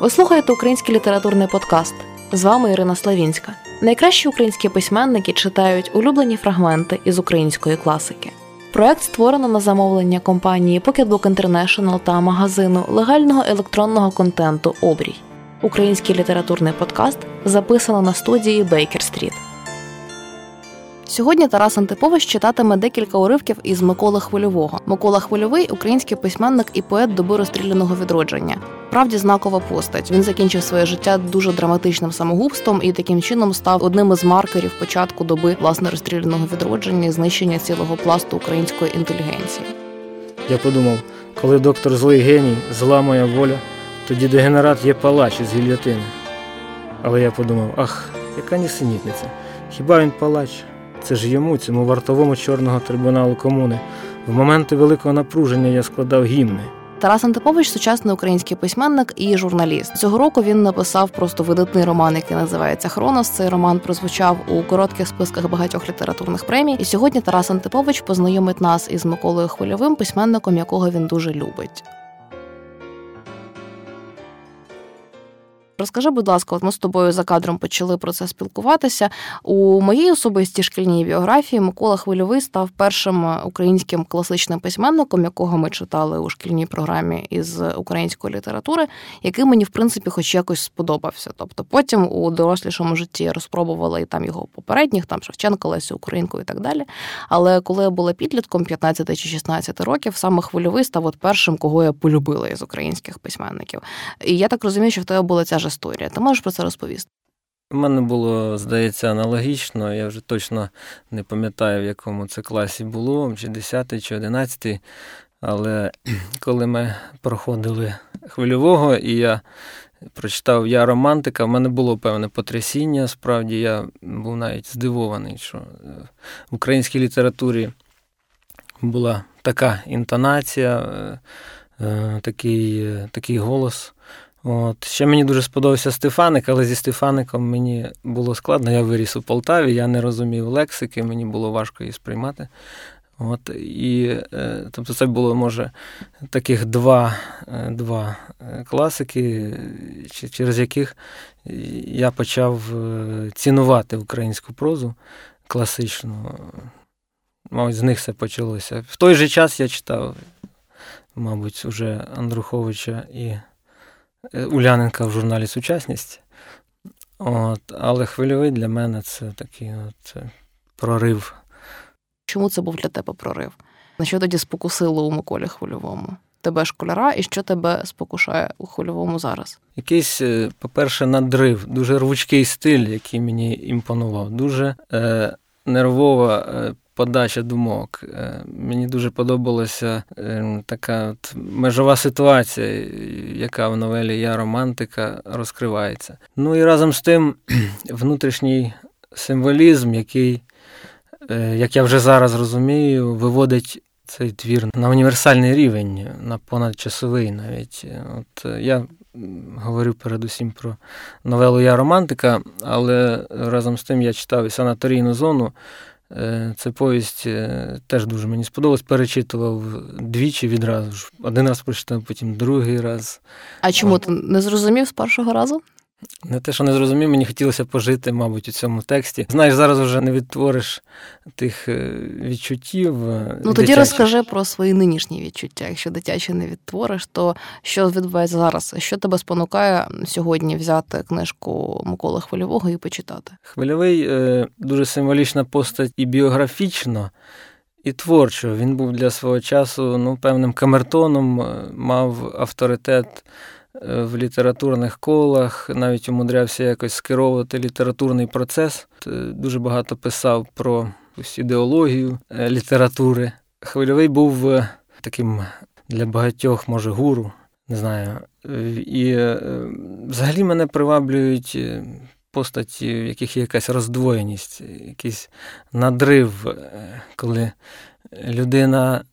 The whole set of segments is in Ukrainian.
Ви слухаєте український літературний подкаст. З вами Ірина Славінська. Найкращі українські письменники читають улюблені фрагменти із української класики. Проект створено на замовлення компанії Pocketbook International та магазину легального електронного контенту Обрій. Український літературний подкаст записано на студії Бейкер Стріт. Сьогодні Тарас Антипович читатиме декілька уривків із Миколи Хвильового. Микола Хвильовий український письменник і поет доби розстріляного відродження. Правді знакова постать. Він закінчив своє життя дуже драматичним самогубством і таким чином став одним із маркерів початку доби власне розстріляного відродження і знищення цілого пласту української інтелігенції. Я подумав, коли доктор злий геній, зла моя воля, тоді дегенерат є палач із гільйотини. Але я подумав, ах, яка нісенітниця, хіба він палач? Це ж йому, цьому вартовому чорного трибуналу комуни. В моменти великого напруження я складав гімни. Тарас Антипович сучасний український письменник і журналіст. Цього року він написав просто видатний роман, який називається Хронос. Цей роман прозвучав у коротких списках багатьох літературних премій. І сьогодні Тарас Антипович познайомить нас із Миколою Хвильовим, письменником, якого він дуже любить. Розкажи, будь ласка, от ми з тобою за кадром почали про це спілкуватися. У моїй особистій шкільній біографії Микола Хвильовий став першим українським класичним письменником, якого ми читали у шкільній програмі із української літератури, який мені, в принципі, хоч якось сподобався. Тобто потім у дорослішому житті я розпробувала і там його попередніх, там Шевченка, Лесю Українку і так далі. Але коли я була підлітком 15 чи 16 років, саме Хвильовий став от першим, кого я полюбила із українських письменників. І я так розумію, що в тебе була ця ж історія. Ти можеш про це розповісти? У мене було, здається, аналогічно. Я вже точно не пам'ятаю, в якому це класі було, чи 10 чи 11 Але коли ми проходили хвильового, і я прочитав Я романтика, в мене було певне потрясіння. Справді, я був навіть здивований, що в українській літературі була така інтонація, е, е, такий, такий голос. От. Ще мені дуже сподобався Стефаник, але зі Стефаником мені було складно. Я виріс у Полтаві, я не розумів лексики, мені було важко її сприймати. От, і, е, Тобто це було, може, таких два е, два е, класики, через яких я почав цінувати українську прозу класичну. Мабуть, з них все почалося. В той же час я читав, мабуть, уже Андруховича і. Е, Уляненка в журналі Сучасність. От, Але хвильовий для мене це такий от е, прорив. Чому це був для тебе прорив? На що тоді спокусило у Миколі Хвильовому? Тебе школяра, і що тебе спокушає у хвильовому зараз? Якийсь, е, по-перше, надрив, дуже рвучкий стиль, який мені імпонував, дуже е, нервова подача думок. Е, мені дуже подобалася е, така от межова ситуація, яка в новелі Я романтика розкривається. Ну і разом з тим внутрішній символізм, який, е, як я вже зараз розумію, виводить. Цей твір на універсальний рівень, на понадчасовий навіть. От Я говорю передусім про новелу Я романтика, але разом з тим я читав і санаторійну зону це повість е, теж дуже мені сподобалось. Перечитував двічі відразу. ж. Один раз прочитав, потім другий раз. А чому ти не зрозумів з першого разу? Не те, що не зрозумів, мені хотілося пожити, мабуть, у цьому тексті. Знаєш, зараз вже не відтвориш тих е, відчуттів. Е, ну тоді дитячих. розкажи про свої нинішні відчуття. Якщо дитячі не відтвориш, то що відбувається зараз? Що тебе спонукає сьогодні взяти книжку Миколи Хвильового і почитати? Хвильовий е, дуже символічна постать і біографічно. І творчо. Він був для свого часу ну, певним камертоном, мав авторитет в літературних колах, навіть умудрявся якось скеровувати літературний процес. Е, дуже багато писав про ідеологію е, літератури. Хвильовий був таким для багатьох, може, гуру, не знаю. І взагалі мене приваблюють постаті, в яких є якась роздвоєність, якийсь надрив, коли людина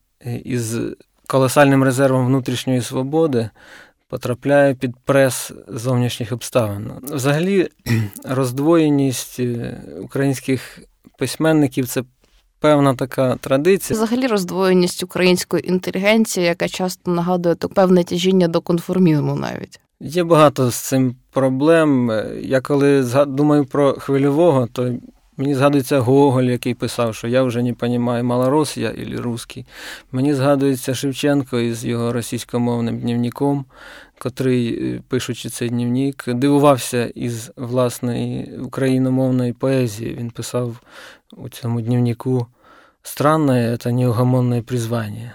із колосальним резервом внутрішньої свободи потрапляє під прес зовнішніх обставин. Взагалі, роздвоєність е, українських письменників це певна така традиція. Взагалі роздвоєність української інтелігенції, яка часто нагадує то певне тяжіння до конформізму навіть. Є багато з цим проблем. Я коли думаю про хвильового, то мені згадується Гоголь, який писав, що я вже не розумію, малорос я або русський. Мені згадується Шевченко із його російськомовним дневником, котрий, е, пишучи цей дневник, дивувався із власної україномовної поезії. Він писав у цьому дневнику странне це неугомонне призвання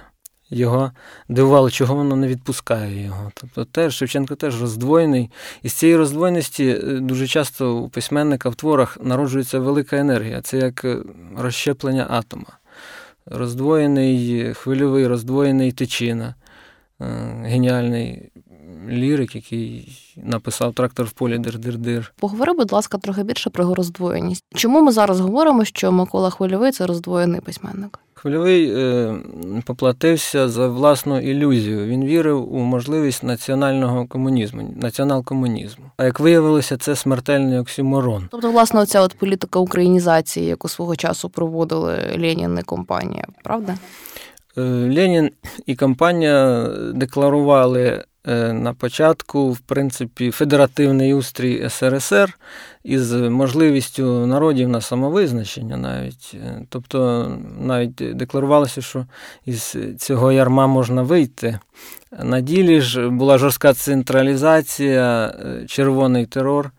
його дивувало, чого воно не відпускає його. Тобто теж Шевченко теж роздвоєний. І з цієї роздвоєності е, дуже часто у письменника в творах народжується велика енергія. Це як е, розщеплення атома. Роздвоєний хвильовий, роздвоєний тичина, е, геніальний лірик, який написав трактор в полі дир-дир-дир. Поговори, будь ласка, трохи більше про його роздвоєність. Чому ми зараз говоримо, що Микола Хвильовий це роздвоєний письменник? Хвильовий е, поплатився за власну ілюзію. Він вірив у можливість національного комунізму, націонал-комунізму. А як виявилося, це смертельний оксюморон. Тобто, власне, оця от політика українізації, яку свого часу проводили Ленін і компанія, правда? Е, Ленін і компанія декларували на початку, в принципі, федеративний устрій СРСР із можливістю народів на самовизначення навіть. Е, тобто навіть декларувалося, що із цього ярма можна вийти. На ділі ж була жорстка централізація, е, червоний терор,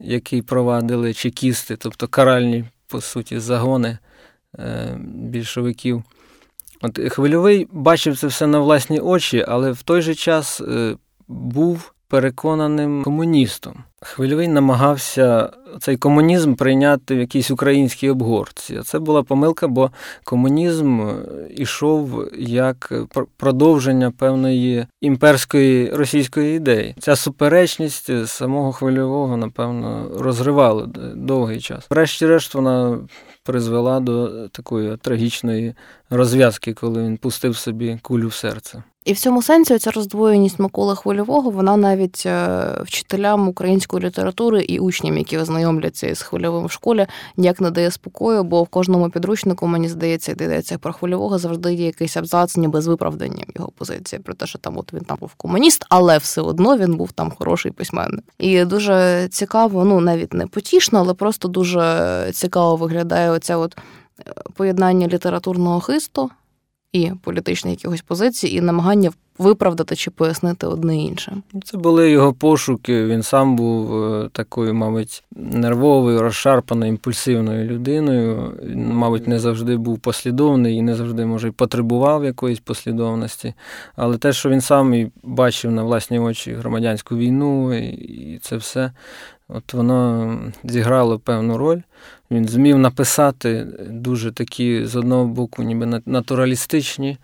який провадили чекісти, тобто каральні, по суті, загони більшовиків. От Хвильовий бачив це все на власні очі, але в той же час е, був переконаним комуністом. Хвильовий намагався цей комунізм прийняти в якійсь українській обгорці. Це була помилка, бо комунізм ішов як продовження певної імперської російської ідеї. Ця суперечність самого хвильового, напевно, розривала довгий час. Врешті-решт, вона призвела до такої трагічної розв'язки, коли він пустив собі кулю в серце. І в цьому сенсі ця роздвоєність Миколи Хвильового, вона навіть е, вчителям української літератури і учням, які ознайомляться із хвильовим в школі, ніяк не дає спокою, бо в кожному підручнику, мені здається, йдеться про хвильового завжди є якийсь абзац, ніби з виправданням його позиції, про те, що там от він там був комуніст, але все одно він був там хороший письменник. І дуже цікаво, ну навіть не потішно, але просто дуже цікаво виглядає оця от е, поєднання літературного хисту і політичних якихось позицій, і намагання виправдати чи пояснити одне інше. Це були його пошуки. Він сам був е, такою, мабуть, нервовою, розшарпаною, імпульсивною людиною. Він, мабуть, не завжди був послідовний і не завжди, може, потребував якоїсь послідовності. Але те, що він сам і бачив на власні очі громадянську війну, і це все. От воно зіграло певну роль. Він змів написати дуже такі, з одного боку, ніби натуралістичні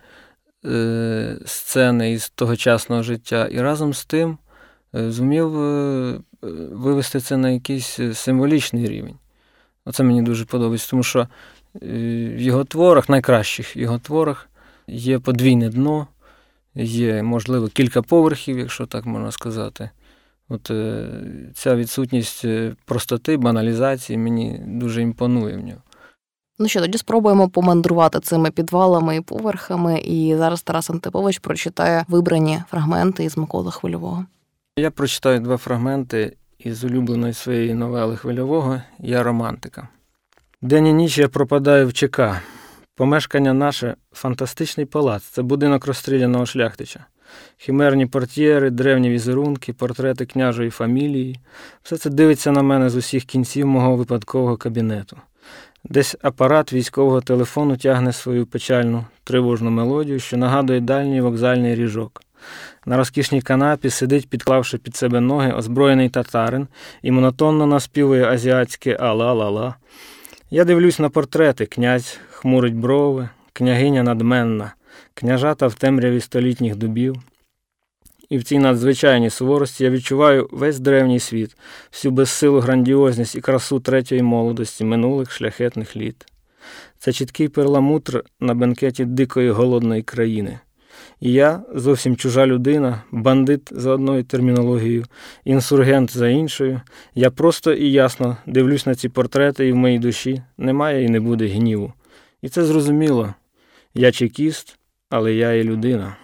е, сцени із тогочасного життя, і разом з тим е, зумів е, вивести це на якийсь символічний рівень. Оце мені дуже подобається, тому що в його творах, найкращих його творах, є подвійне дно, є, можливо, кілька поверхів, якщо так можна сказати. От е, ця відсутність е, простоти, баналізації мені дуже імпонує в нього. Ну що, тоді спробуємо помандрувати цими підвалами і поверхами. І зараз Тарас Антипович прочитає вибрані фрагменти із Миколи Хвильового. Я прочитаю два фрагменти із улюбленої своєї новели Хвильового Я романтика. День і ніч я пропадаю в ЧК. Помешкання наше фантастичний палац. Це будинок розстріляного шляхтича хімерні портьєри, древні візерунки, портрети княжої фамілії. Все це дивиться на мене з усіх кінців мого випадкового кабінету. Десь апарат військового телефону тягне свою печальну тривожну мелодію, що нагадує дальній вокзальний ріжок. На розкішній канапі сидить, підклавши під себе ноги, озброєний татарин і монотонно наспівує азіатське ала-ла-ла. Я дивлюсь на портрети, князь хмурить брови, княгиня надменна княжата в темряві столітніх дубів. І в цій надзвичайній суворості я відчуваю весь древній світ, всю безсилу грандіозність і красу третьої молодості минулих шляхетних літ. Це чіткий перламутр на бенкеті дикої голодної країни. І я, зовсім чужа людина, бандит за одною термінологією, інсургент за іншою, я просто і ясно дивлюсь на ці портрети, і в моїй душі немає і не буде гніву. І це зрозуміло. Я чекіст, але я і людина.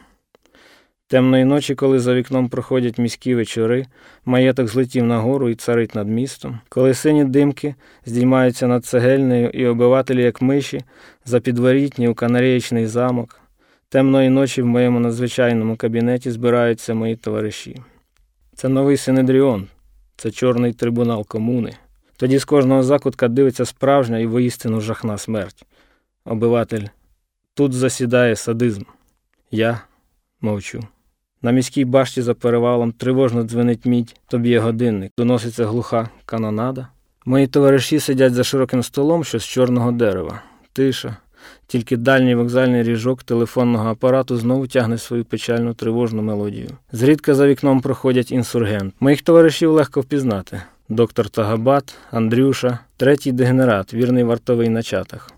Темної ночі, коли за вікном проходять міські вечори, маєток злетів нагору і царить над містом, коли сині димки здіймаються над цегельнею і обивателі, як миші, за підворітні у канарієчний замок, темної ночі в моєму надзвичайному кабінеті збираються мої товариші. Це новий Синедріон, це чорний трибунал комуни. Тоді з кожного закутка дивиться справжня і воістину жахна смерть. Обиватель, тут засідає садизм. Я мовчу. На міській башті за перевалом тривожно дзвенить мідь, тобі є годинник, доноситься глуха канонада. Мої товариші сидять за широким столом, що з чорного дерева. Тиша. Тільки дальній вокзальний ріжок телефонного апарату знову тягне свою печальну тривожну мелодію. Зрідка за вікном проходять інсургент. Моїх товаришів легко впізнати. Доктор Тагабат, Андрюша, третій дегенерат, вірний вартовий на чатах.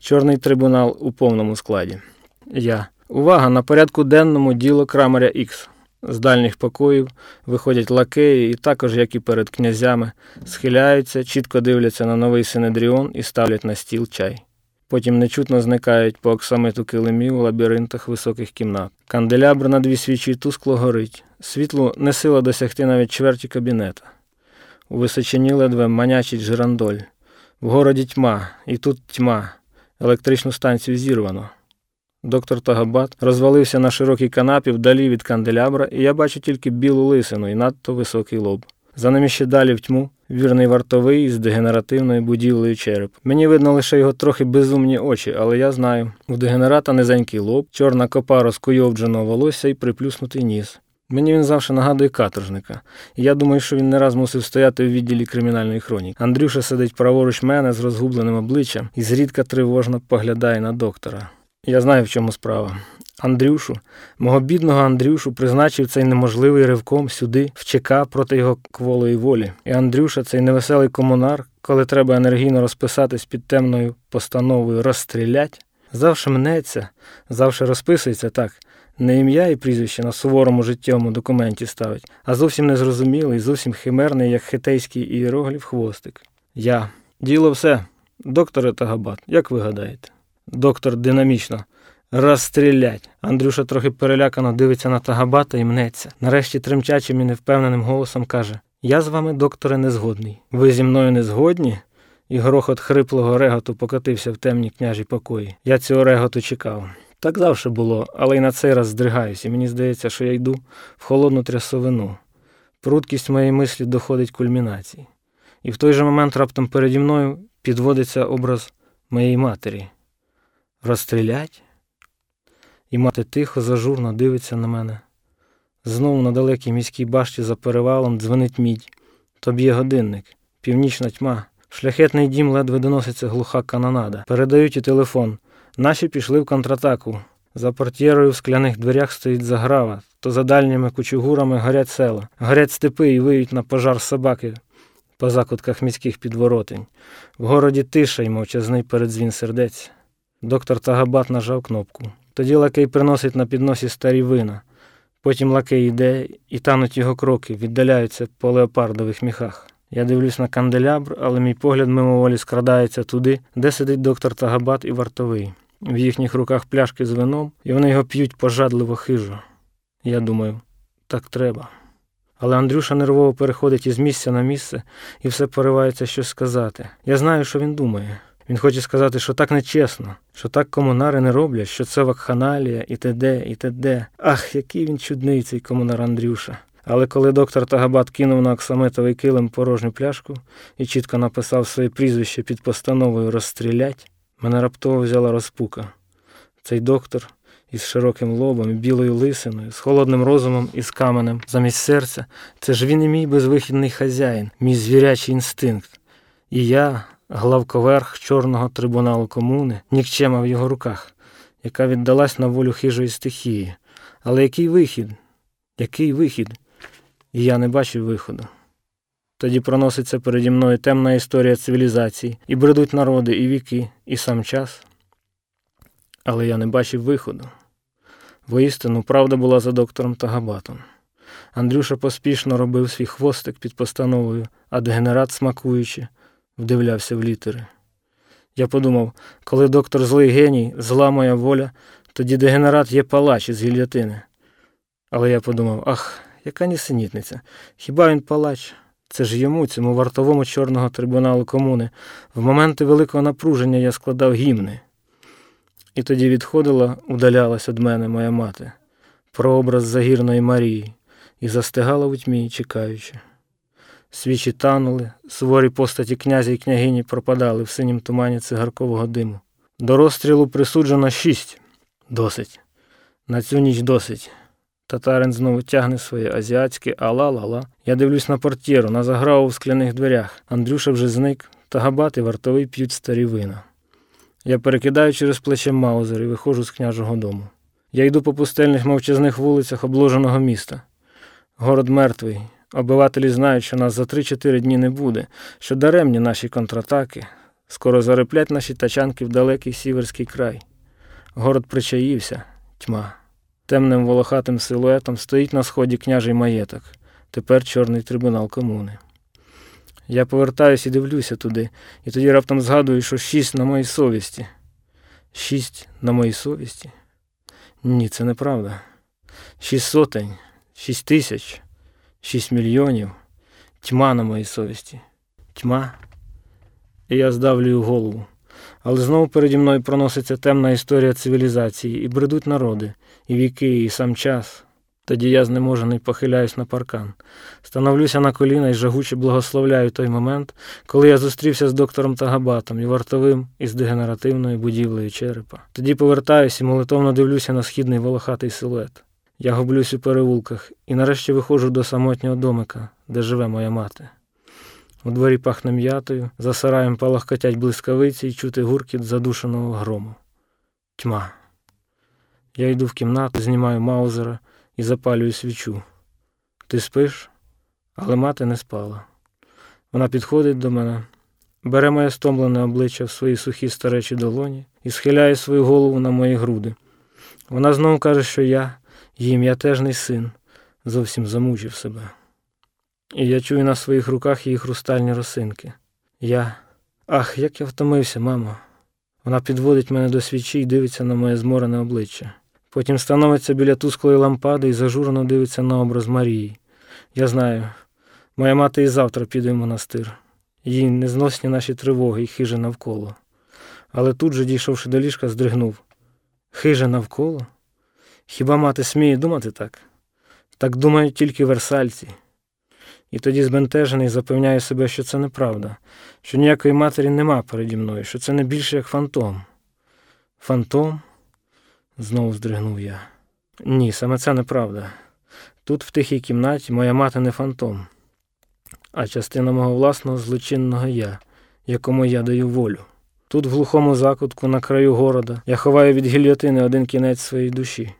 Чорний трибунал у повному складі. Я. Увага! На порядку денному діло крамаря Ікс. З дальніх покоїв виходять лакеї і також, як і перед князями, схиляються, чітко дивляться на новий синедріон і ставлять на стіл чай. Потім нечутно зникають по оксамиту килимів у лабіринтах високих кімнат. Канделябр на дві свічі тускло горить. Світло не сила досягти навіть чверті кабінета. У височині ледве манячить жирандоль. В городі тьма, і тут тьма. Електричну станцію зірвано. Доктор Тагабат розвалився на широкій канапі вдалі від канделябра, і я бачу тільки білу лисину і надто високий лоб. За ним ще далі в тьму вірний вартовий із дегенеративною будівлею череп. Мені видно лише його трохи безумні очі, але я знаю. У дегенерата низенький лоб, чорна копа розкуйовдженого волосся і приплюснутий ніс. Мені він завжди нагадує каторжника, і я думаю, що він не раз мусив стояти в відділі кримінальної хроніки. Андрюша сидить праворуч мене з розгубленим обличчям і зрідка тривожно поглядає на доктора. Я знаю, в чому справа. Андрюшу, мого бідного Андрюшу, призначив цей неможливий ривком сюди, в ЧК проти його кволої волі. І Андрюша, цей невеселий комунар, коли треба енергійно розписатись під темною постановою розстрілять, завше мнеться, завше розписується так. Не ім'я і прізвище на суворому життєвому документі ставить, а зовсім незрозумілий, зовсім химерний, як хитейський ієрогліф хвостик. Я. Діло все. Докторе Тагабат, як ви гадаєте? Доктор динамічно. Розстрілять. Андрюша трохи перелякано дивиться на Тагабата і мнеться. Нарешті тремтячим і невпевненим голосом каже: Я з вами, докторе, не згодний. Ви зі мною не згодні? І грохот хриплого реготу покотився в темні княжі покої. Я цього реготу чекав. Так завжди було, але й на цей раз здригаюсь, і мені здається, що я йду в холодну трясовину. Прудкість моєї мислі доходить кульмінації. І в той же момент раптом переді мною підводиться образ моєї матері. Розстрілять? І мати тихо, зажурно дивиться на мене. Знову на далекій міській башті за перевалом дзвенить мідь. То б'є годинник, північна тьма. Шляхетний дім ледве доноситься глуха канонада. Передають і телефон. Наші пішли в контратаку. За портєрою в скляних дверях стоїть заграва, то за дальніми кучугурами горять села, горять степи і виють на пожар собаки по закутках міських підворотень. В городі тиша й мовчазний передзвін сердець. Доктор Тагабат нажав кнопку. Тоді лакей приносить на підносі старі вина. Потім лакей йде, і тануть його кроки, віддаляються по леопардових міхах. Я дивлюсь на канделябр, але мій погляд мимоволі скрадається туди, де сидить доктор Тагабат і вартовий. В їхніх руках пляшки з вином, і вони його п'ють пожадливо хижо. Я думаю, так треба. Але Андрюша нервово переходить із місця на місце і все поривається щось сказати. Я знаю, що він думає. Він хоче сказати, що так нечесно, що так комунари не роблять, що це вакханалія і т.д., і т.д. Ах, який він чудний, цей комунар Андрюша. Але коли доктор Тагабат кинув на оксаметовий килим порожню пляшку і чітко написав своє прізвище під постановою розстрілять, мене раптово взяла розпука. Цей доктор із широким лобом білою лисиною, з холодним розумом і з каменем замість серця, це ж він і мій безвихідний хазяїн, мій звірячий інстинкт. І я, главковерх чорного трибуналу комуни, нікчема в його руках, яка віддалась на волю хижої стихії. Але який вихід? Який вихід? І я не бачив виходу. Тоді проноситься переді мною темна історія цивілізації, і бредуть народи, і віки, і сам час. Але я не бачив виходу. Воістину, правда була за доктором Тагабатом. Андрюша поспішно робив свій хвостик під постановою, а дегенерат, смакуючи, вдивлявся в літери. Я подумав, коли доктор злий геній, зла моя воля, тоді дегенерат є палач із гільотини. Але я подумав, ах, яка нісенітниця. Хіба він палач? Це ж йому, цьому вартовому чорного трибуналу комуни. В моменти великого напруження я складав гімни. І тоді відходила, удалялась від мене моя мати, прообраз загірної Марії, і застигала у тьмі, чекаючи. Свічі танули, суворі постаті князя і княгині пропадали в синім тумані цигаркового диму. До розстрілу присуджено шість. Досить. На цю ніч досить. Татарин знову тягне своє азіатське ала-ла-ла. Я дивлюсь на портєру, на заграву в скляних дверях. Андрюша вже зник, та габат і вартовий п'ють старі вина. Я перекидаю через плече Маузер і виходжу з княжого дому. Я йду по пустельних мовчазних вулицях обложеного міста. Город мертвий. Обивателі знають, що нас за 3-4 дні не буде, що даремні наші контратаки. Скоро зареплять наші тачанки в далекий сіверський край. Город причаївся, тьма. Темним волохатим силуетом стоїть на сході княжий маєток, тепер чорний трибунал комуни. Я повертаюся і дивлюся туди, і тоді раптом згадую, що шість на моїй совісті. Шість на моїй совісті? Ні, це неправда. Шість сотень, шість тисяч, шість мільйонів. Тьма на моїй совісті. Тьма. І я здавлюю голову. Але знову переді мною проноситься темна історія цивілізації, і бредуть народи, і віки, і сам час. Тоді я знеможений похиляюсь на паркан, становлюся на коліна і жагуче благословляю той момент, коли я зустрівся з доктором Тагабатом і вартовим із дегенеративною будівлею черепа. Тоді повертаюся і молитовно дивлюся на східний волохатий силует. Я гублюсь у переулках і нарешті виходжу до самотнього домика, де живе моя мати. У дворі пахне м'ятою, за сараєм палахкотять блискавиці і чути гуркіт задушеного грому. Тьма. Я йду в кімнату, знімаю маузера і запалюю свічу. Ти спиш, але мати не спала. Вона підходить до мене, бере моє стомлене обличчя в свої сухі старечі долоні і схиляє свою голову на мої груди. Вона знову каже, що я, її м'ятежний син, зовсім замучив себе. І я чую на своїх руках її хрустальні росинки. Я. Ах, як я втомився, мамо. Вона підводить мене до свічі і дивиться на моє зморене обличчя. Потім становиться біля тусклої лампади і зажурено дивиться на образ Марії. Я знаю, моя мати і завтра піде в монастир. Їй незносні наші тривоги і хижа навколо. Але тут же, дійшовши до ліжка, здригнув. Хижа навколо? Хіба мати сміє думати так? Так думають тільки версальці. І тоді збентежений запевняє себе, що це неправда, що ніякої матері нема переді мною, що це не більше як фантом. Фантом? Знову здригнув я. Ні, саме це неправда. Тут, в тихій кімнаті, моя мати не фантом, а частина мого власного злочинного я, якому я даю волю. Тут, в глухому закутку, на краю города, я ховаю від гільотини один кінець своєї душі.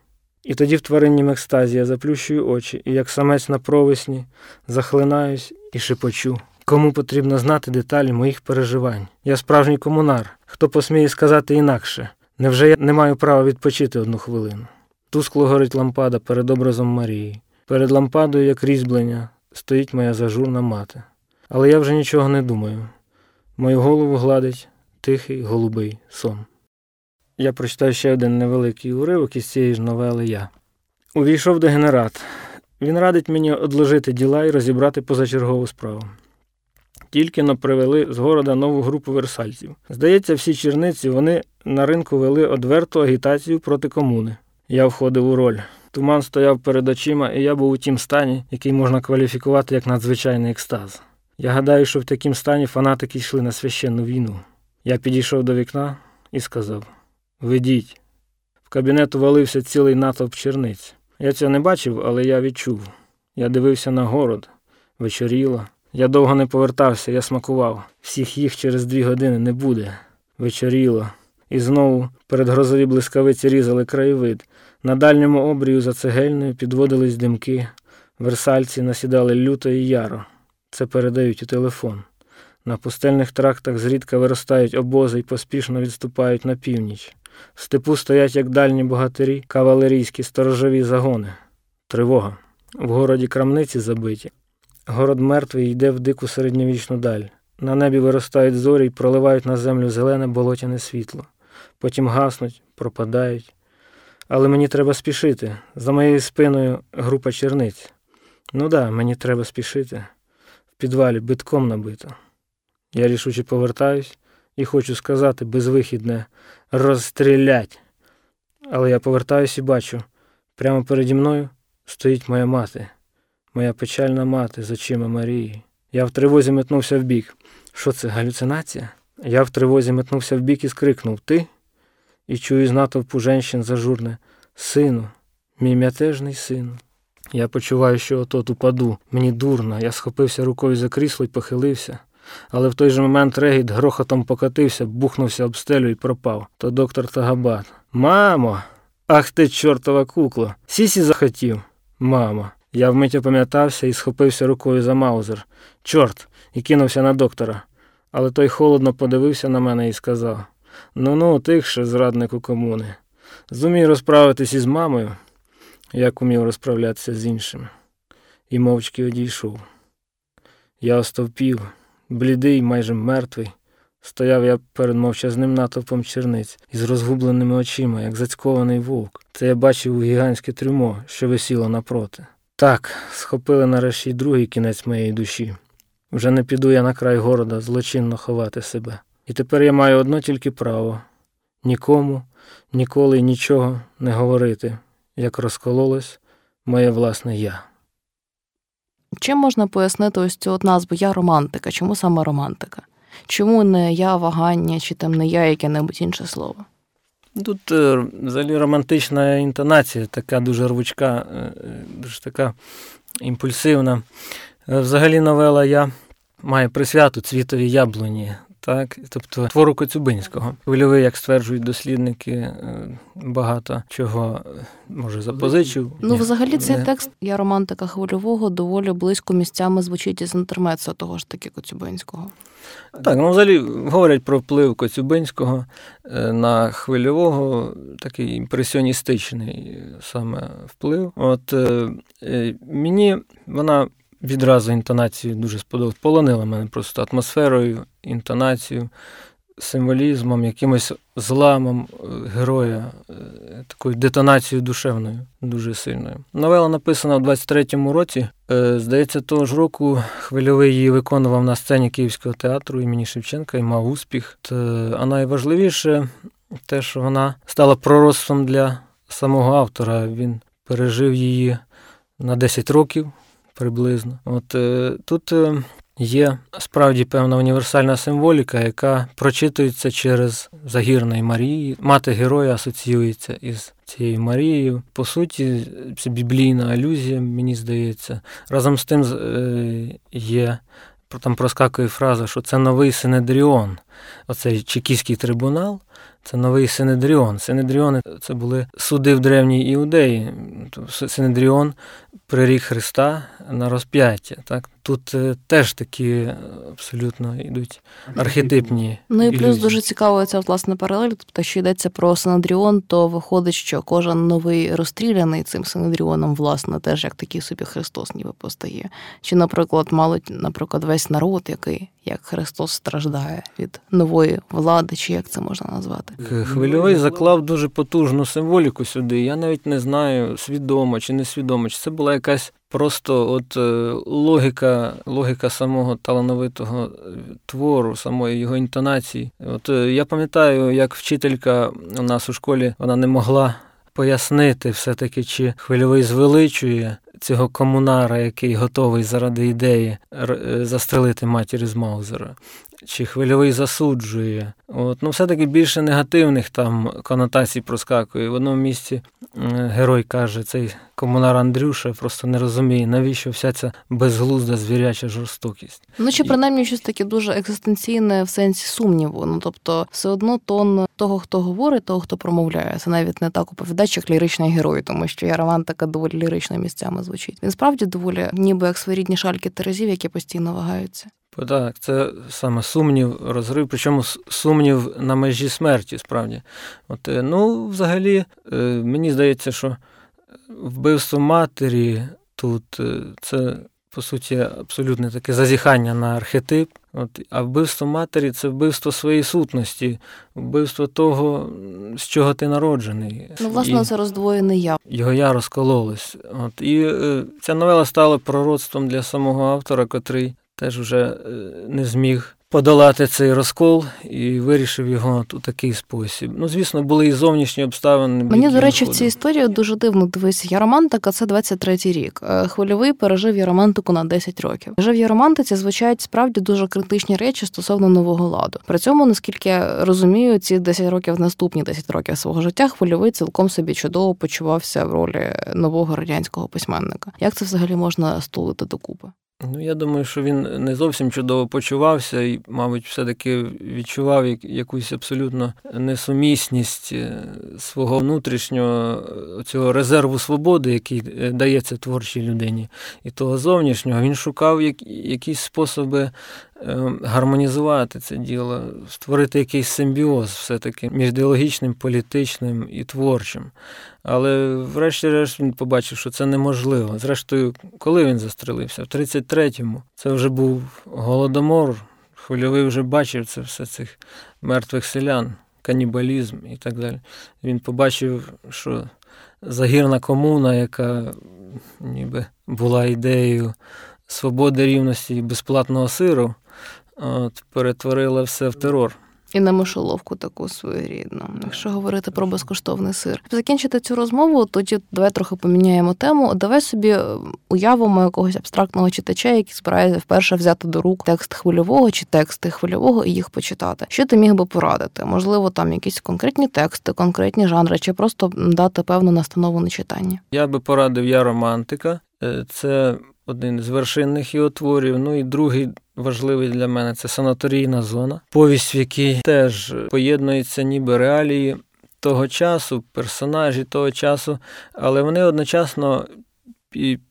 І тоді в твариннім екстазі я заплющую очі і, як самець на провесні, захлинаюсь і шепочу. Кому потрібно знати деталі моїх переживань? Я справжній комунар. Хто посміє сказати інакше? Невже я не маю права відпочити одну хвилину? Тускло горить лампада перед образом Марії. Перед лампадою, як різьблення, стоїть моя зажурна мати. Але я вже нічого не думаю. Мою голову гладить тихий голубий сон. Я прочитаю ще один невеликий уривок із цієї ж новели я. Увійшов дегенерат. Він радить мені одложити діла і розібрати позачергову справу. Тільки но привели з города нову групу версальців. Здається, всі черниці вони на ринку вели одверту агітацію проти комуни. Я входив у роль. Туман стояв перед очима, і я був у тім стані, який можна кваліфікувати як надзвичайний екстаз. Я гадаю, що в такому стані фанатики йшли на священну війну. Я підійшов до вікна і сказав. Ведіть. В кабінет увалився цілий натовп черниць. Я цього не бачив, але я відчув. Я дивився на город, вечоріло. Я довго не повертався, я смакував. Всіх їх через дві години не буде. Вечоріло. І знову перед грозові блискавиці різали краєвид. На дальньому обрію за цегельною підводились димки. Версальці насідали люто і яро. Це передають у телефон. На пустельних трактах зрідка виростають обози і поспішно відступають на північ. В степу стоять, як дальні богатирі, кавалерійські сторожові загони. Тривога. В городі крамниці забиті. Город мертвий йде в дику середньовічну даль. На небі виростають зорі й проливають на землю зелене болотяне світло. Потім гаснуть, пропадають. Але мені треба спішити. За моєю спиною група черниць. Ну да, мені треба спішити. В підвалі битком набито. Я рішуче повертаюсь і хочу сказати безвихідне розстрілять. Але я повертаюсь і бачу, прямо переді мною стоїть моя мати, моя печальна мати з очима Марії. Я в тривозі метнувся вбік. Що це, галюцинація? Я в тривозі метнувся вбік і скрикнув Ти? І чую з натовпу женщин зажурне Сину, мій мятежний сину. Я почуваю, що отот упаду. Мені дурно. Я схопився рукою за крісло і похилився. Але в той же момент регіт грохотом покатився, бухнувся об стелю і пропав. То доктор Тагабат. Мамо, ах ти, чортова кукла. Сісі захотів. Мамо. Я вмить опам'ятався і схопився рукою за маузер. Чорт, і кинувся на доктора. Але той холодно подивився на мене і сказав: Ну ну, тихше, зраднику комуни. Зумій розправитись із мамою, як умів розправлятися з іншими, і мовчки одійшов. Я остовпів, блідий, майже мертвий. Стояв я перед мовчазним натовпом черниць із розгубленими очима, як зацькований вовк. Це я бачив у гігантське трюмо, що висіло напроти. Так, схопили нарешті другий кінець моєї душі. Вже не піду я на край города злочинно ховати себе. І тепер я маю одно тільки право нікому, ніколи нічого не говорити, як розкололось моє власне я. Чим можна пояснити ось цю от назву Я романтика? Чому саме романтика? Чому не я вагання, чи там не я яке-небудь інше слово? Тут е, взагалі романтична інтонація, така дуже рвучка, е, дуже така імпульсивна. Е, взагалі новела Я має присвяту цвітові яблуні. Так, тобто твору Коцюбинського. Хвильовий, як стверджують дослідники, багато чого може запозичив. Ну, взагалі, цей текст я романтика хвильового доволі близько місцями звучить із інтермецо того ж таки Коцюбинського. Так, ну взагалі говорять про вплив Коцюбинського на хвильового, такий імпресіоністичний саме вплив. От мені вона відразу інтонацію дуже сподобалась. Полонила мене просто атмосферою, інтонацією, символізмом, якимось зламом героя, такою детонацією душевною, дуже сильною. Новела написана в 23-му році. Здається, того ж року хвильовий її виконував на сцені Київського театру імені Шевченка і мав успіх. А найважливіше те, що вона стала пророцтвом для самого автора. Він пережив її на 10 років приблизно. От тут є справді певна універсальна символіка, яка прочитується через загірної Марії. Мати героя асоціюється із цією Марією. По суті, це біблійна алюзія, мені здається. Разом з тим є. Там проскакує фраза, що це новий Синедріон, оцей Чекійський трибунал, це новий Синедріон. Синедріони це були суди в древній іудеї. Синедріон прирік Христа на розп'яття. Так? Тут е, теж такі абсолютно йдуть архетипні. Ну і плюс дуже цікаво ця власне паралель. Тобто, що йдеться про Синедріон, то виходить, що кожен новий розстріляний цим Синедріоном, власне, теж як такий собі Христос ніби постає. Чи, наприклад, мало, наприклад, весь народ, який як Христос страждає від нової влади, чи як це можна назвати? Хвильовий заклав дуже потужну символіку сюди. Я навіть не знаю, свідомо чи несвідомо, чи це була якась просто от е, логіка, логіка самого талановитого твору, самої його інтонації. От е, я пам'ятаю, як вчителька у нас у школі вона не могла пояснити все-таки, чи хвильовий звеличує цього комунара, який готовий заради ідеї е, застрелити матір з Маузера. Чи хвильовий засуджує. От, Ну, все-таки більше негативних там конотацій проскакує. В одному місці герой каже, цей комунар Андрюша просто не розуміє, навіщо вся ця безглузда звіряча жорстокість. Ну чи принаймні щось таке дуже екзистенційне в сенсі сумніву. Ну тобто, все одно тон того, хто говорить, того, хто промовляє. Це навіть не так оповідач, як ліричний герой, тому що я романтика доволі лірично місцями звучить. Він справді доволі, ніби як своєрідні шальки терезів, які постійно вагаються. Так, це саме сумнів, розрив, причому сумнів на межі смерті, справді. От, е, Ну, взагалі, е, мені здається, що вбивство матері тут е, це по суті, абсолютне таке зазіхання на архетип. От, А вбивство матері це вбивство своєї сутності, вбивство того, з чого ти народжений. Ну, власне, і це роздвоєний я. Його я розкололось. От, І е, ця новела стала пророцтвом для самого автора, котрий теж вже е, не зміг подолати цей розкол і вирішив його у такий спосіб. Ну, звісно, були і зовнішні обставини. Мені, до речі, в цій історії дуже дивно дивись. Я романтика це 23-й рік. Е, Хвильовий пережив я романтику на 10 років. Жив я романтиці звучають справді дуже критичні речі стосовно нового ладу. При цьому, наскільки я розумію, ці 10 років наступні 10 років свого життя хвильовий цілком собі чудово почувався в ролі нового радянського письменника. Як це взагалі можна стулити докупи? Ну, я думаю, що він не зовсім чудово почувався і, мабуть, все-таки відчував якусь абсолютно несумісність е, свого внутрішнього е, цього резерву свободи, який е, дається творчій людині, і того зовнішнього. Він шукав якісь способи гармонізувати це діло, створити якийсь симбіоз все-таки між ідеологічним, політичним і творчим. Але, врешті-решт, він побачив, що це неможливо. Зрештою, коли він застрелився? В 33-му. Це вже був голодомор. Хвильовий вже бачив це все цих мертвих селян, канібалізм і так далі. Він побачив, що загірна комуна, яка ніби була ідеєю свободи рівності і безплатного сиру, от, перетворила все в терор. І на мишоловку таку своєрідну, якщо говорити про безкоштовний сир. Закінчити цю розмову, тоді давай трохи поміняємо тему. Давай собі е, уявимо якогось абстрактного читача, який збирається вперше взяти до рук текст хвильового чи тексти хвильового і їх почитати. Що ти міг би порадити? Можливо, там якісь конкретні тексти, конкретні жанри, чи просто дати певну настанову на читання? Я би порадив я романтика. Е, це один з вершинних його творів. Ну і другий важливий для мене це санаторійна зона, повість, в якій теж поєднуються ніби реалії того часу, персонажі того часу, але вони одночасно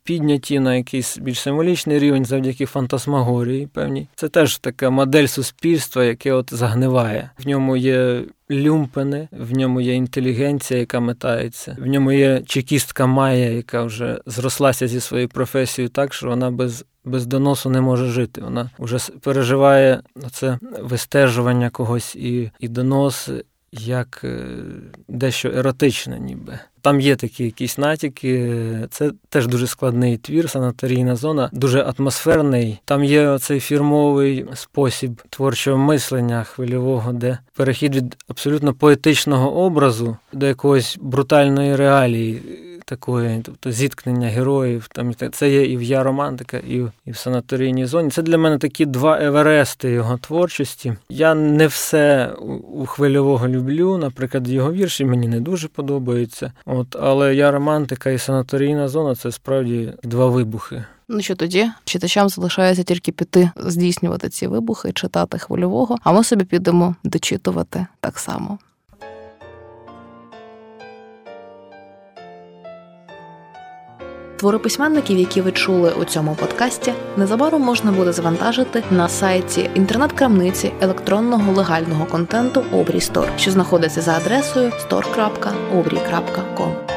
підняті на якийсь більш символічний рівень завдяки фантасмагорії. Певній. Це теж така модель суспільства, яке от загниває. В ньому є люмпени, в ньому є інтелігенція, яка метається, в ньому є чекістка Майя, яка вже зрослася зі своєю професією так, що вона без. Без доносу не може жити. Вона вже переживає це вистежування когось і і донос як е, дещо еротичне, ніби. Там є такі якісь натяки. Це теж дуже складний твір, санаторійна зона, дуже атмосферний. Там є цей фірмовий спосіб творчого мислення хвильового, де перехід від абсолютно поетичного образу до якогось брутальної реалії такої, тобто зіткнення героїв. Там Це є і в Я романтика, і в, і в санаторійній зоні. Це для мене такі два еверести його творчості. Я не все у хвильового люблю. Наприклад, його вірші мені не дуже подобаються. От, Але я романтика і санаторійна зона це справді два вибухи. Ну що тоді читачам залишається тільки піти здійснювати ці вибухи, читати хвильового, а ми собі підемо дочитувати так само. Твори письменників, які ви чули у цьому подкасті, незабаром можна буде завантажити на сайті інтернет-крамниці електронного легального контенту Обрій Стор, що знаходиться за адресою store.obрій.com.